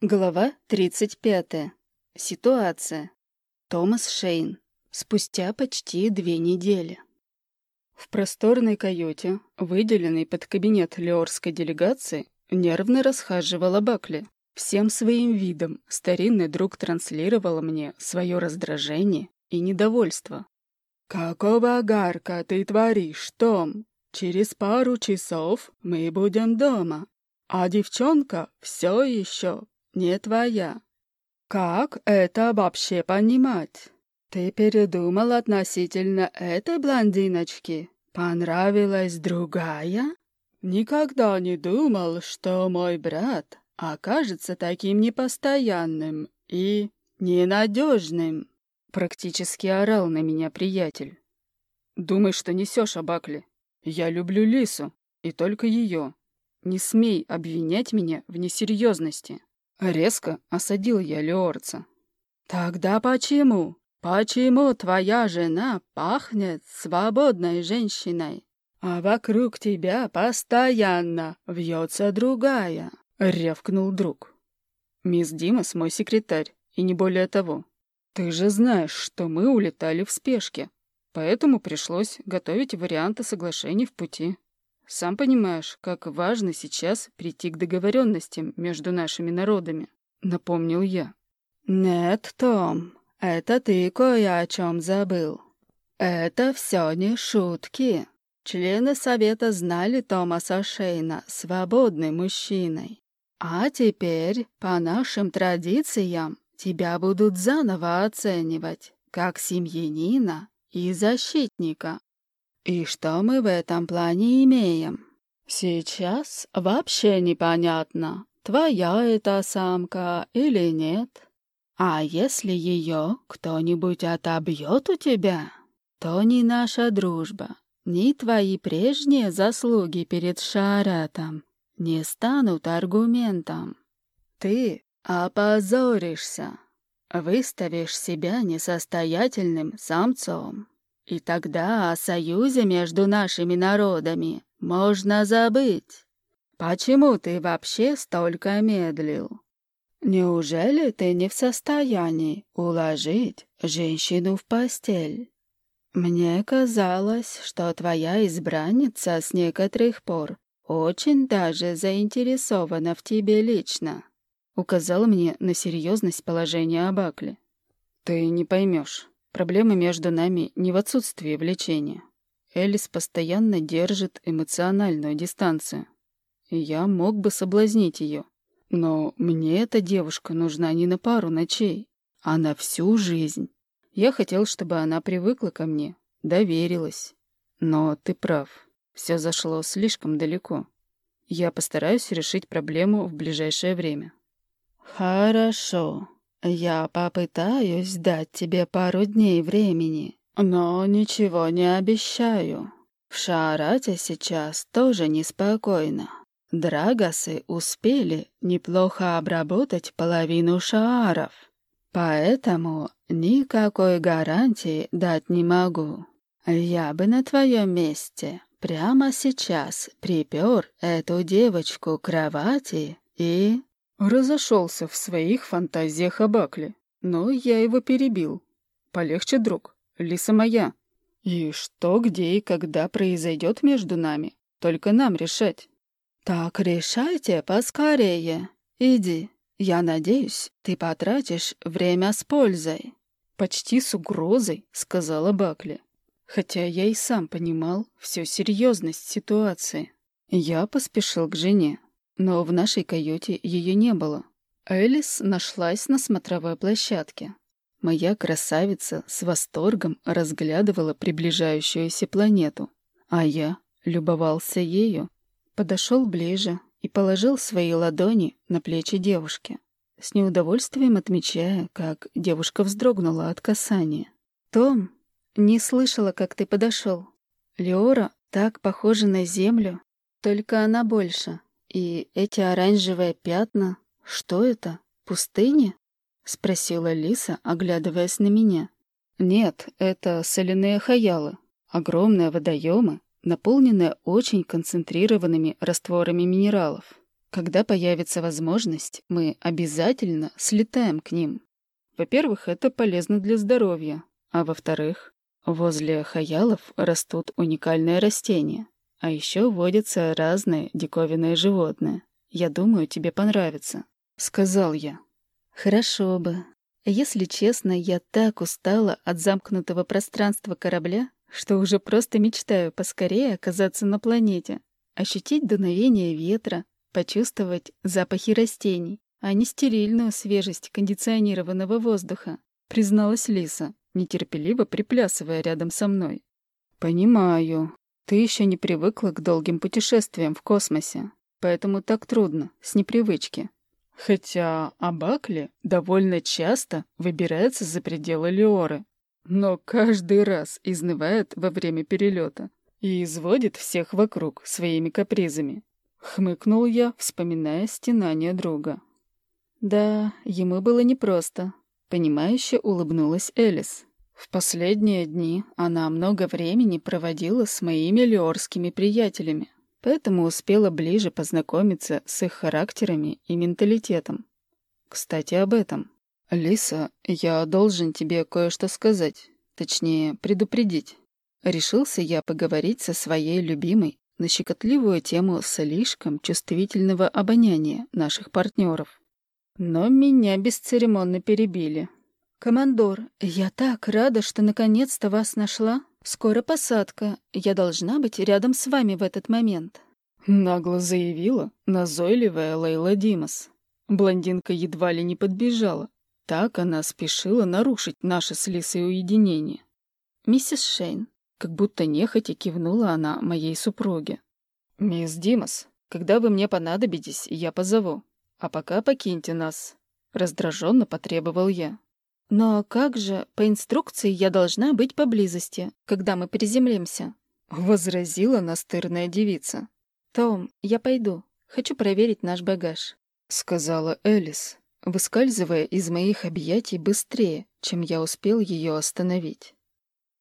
Глава 35. Ситуация. Томас Шейн. Спустя почти две недели. В просторной каюте, выделенной под кабинет леорской делегации, нервно расхаживала Бакли. Всем своим видом старинный друг транслировал мне свое раздражение и недовольство. «Какого гарка ты творишь, Том? Через пару часов мы будем дома, а девчонка все еще не твоя. Как это вообще понимать? Ты передумал относительно этой блондиночки? Понравилась другая? Никогда не думал, что мой брат окажется таким непостоянным и ненадежным. Практически орал на меня приятель. Думай, что несешь, Абакли. Я люблю Лису, и только ее. Не смей обвинять меня в несерьезности. Резко осадил я Леорца. «Тогда почему? Почему твоя жена пахнет свободной женщиной, а вокруг тебя постоянно вьется другая?» — рявкнул друг. «Мисс Димас мой секретарь, и не более того. Ты же знаешь, что мы улетали в спешке, поэтому пришлось готовить варианты соглашений в пути». Сам понимаешь, как важно сейчас прийти к договоренностям между нашими народами», — напомнил я. «Нет, Том, это ты кое о чем забыл. Это все не шутки. Члены Совета знали Томаса Шейна свободным мужчиной. А теперь, по нашим традициям, тебя будут заново оценивать, как семьянина и защитника. И что мы в этом плане имеем? Сейчас вообще непонятно, твоя это самка или нет. А если ее кто-нибудь отобьет у тебя, то ни наша дружба, ни твои прежние заслуги перед Шаратом не станут аргументом. Ты опозоришься, выставишь себя несостоятельным самцом. И тогда о союзе между нашими народами можно забыть. Почему ты вообще столько медлил? Неужели ты не в состоянии уложить женщину в постель? Мне казалось, что твоя избранница с некоторых пор очень даже заинтересована в тебе лично. Указал мне на серьезность положения Абакли. Ты не поймешь. Проблема между нами не в отсутствии влечения. Элис постоянно держит эмоциональную дистанцию. И я мог бы соблазнить ее. Но мне эта девушка нужна не на пару ночей, а на всю жизнь. Я хотел, чтобы она привыкла ко мне, доверилась. Но ты прав, все зашло слишком далеко. Я постараюсь решить проблему в ближайшее время. «Хорошо», «Я попытаюсь дать тебе пару дней времени, но ничего не обещаю. В Шаарате сейчас тоже неспокойно. Драгосы успели неплохо обработать половину шааров, поэтому никакой гарантии дать не могу. Я бы на твоем месте прямо сейчас припер эту девочку к кровати и Разошелся в своих фантазиях о Бакле, но я его перебил. Полегче, друг, Лиса моя. И что, где и когда произойдет между нами, только нам решать. Так решайте поскорее. Иди. Я надеюсь, ты потратишь время с пользой. Почти с угрозой, сказала Бакли. Хотя я и сам понимал всю серьезность ситуации. Я поспешил к жене, но в нашей каюте ее не было. Элис нашлась на смотровой площадке. Моя красавица с восторгом разглядывала приближающуюся планету, а я любовался ею. Подошел ближе и положил свои ладони на плечи девушки, с неудовольствием отмечая, как девушка вздрогнула от касания. «Том, не слышала, как ты подошел. Леора так похожа на Землю, только она больше. «И эти оранжевые пятна, что это? Пустыни?» — спросила Лиса, оглядываясь на меня. «Нет, это соляные хаялы, огромные водоемы, наполненные очень концентрированными растворами минералов. Когда появится возможность, мы обязательно слетаем к ним. Во-первых, это полезно для здоровья, а во-вторых, возле хаялов растут уникальные растения, а еще водятся разные диковинные животные. Я думаю, тебе понравится», — сказал я. «Хорошо бы. Если честно, я так устала от замкнутого пространства корабля, что уже просто мечтаю поскорее оказаться на планете, ощутить дуновение ветра, почувствовать запахи растений, а не стерильную свежесть кондиционированного воздуха, призналась Лиса, нетерпеливо приплясывая рядом со мной. «Понимаю. Ты еще не привыкла к долгим путешествиям в космосе, поэтому так трудно, с непривычки. Хотя Абакли довольно часто выбирается за пределы Леоры, но каждый раз изнывает во время перелета и изводит всех вокруг своими капризами. Хмыкнул я, вспоминая стенание друга. Да, ему было непросто. Понимающе улыбнулась Элис. В последние дни она много времени проводила с моими леорскими приятелями, поэтому успела ближе познакомиться с их характерами и менталитетом. Кстати, об этом. «Лиса, я должен тебе кое-что сказать, точнее, предупредить». Решился я поговорить со своей любимой на щекотливую тему слишком чувствительного обоняния наших партнеров. Но меня бесцеремонно перебили. «Командор, я так рада, что наконец-то вас нашла. Скоро посадка. Я должна быть рядом с вами в этот момент». Нагло заявила назойливая Лейла Димас. Блондинка едва ли не подбежала, так она спешила нарушить наше с Лисой уединение. «Миссис Шейн», как будто нехотя кивнула она моей супруге. «Мисс Димас, когда вы мне понадобитесь, я позову. А пока покиньте нас», — раздраженно потребовал я. «Но как же, по инструкции я должна быть поблизости, когда мы приземлимся?» — возразила настырная девица. «Том, я пойду. Хочу проверить наш багаж», — сказала Элис, выскальзывая из моих объятий быстрее, чем я успел ее остановить.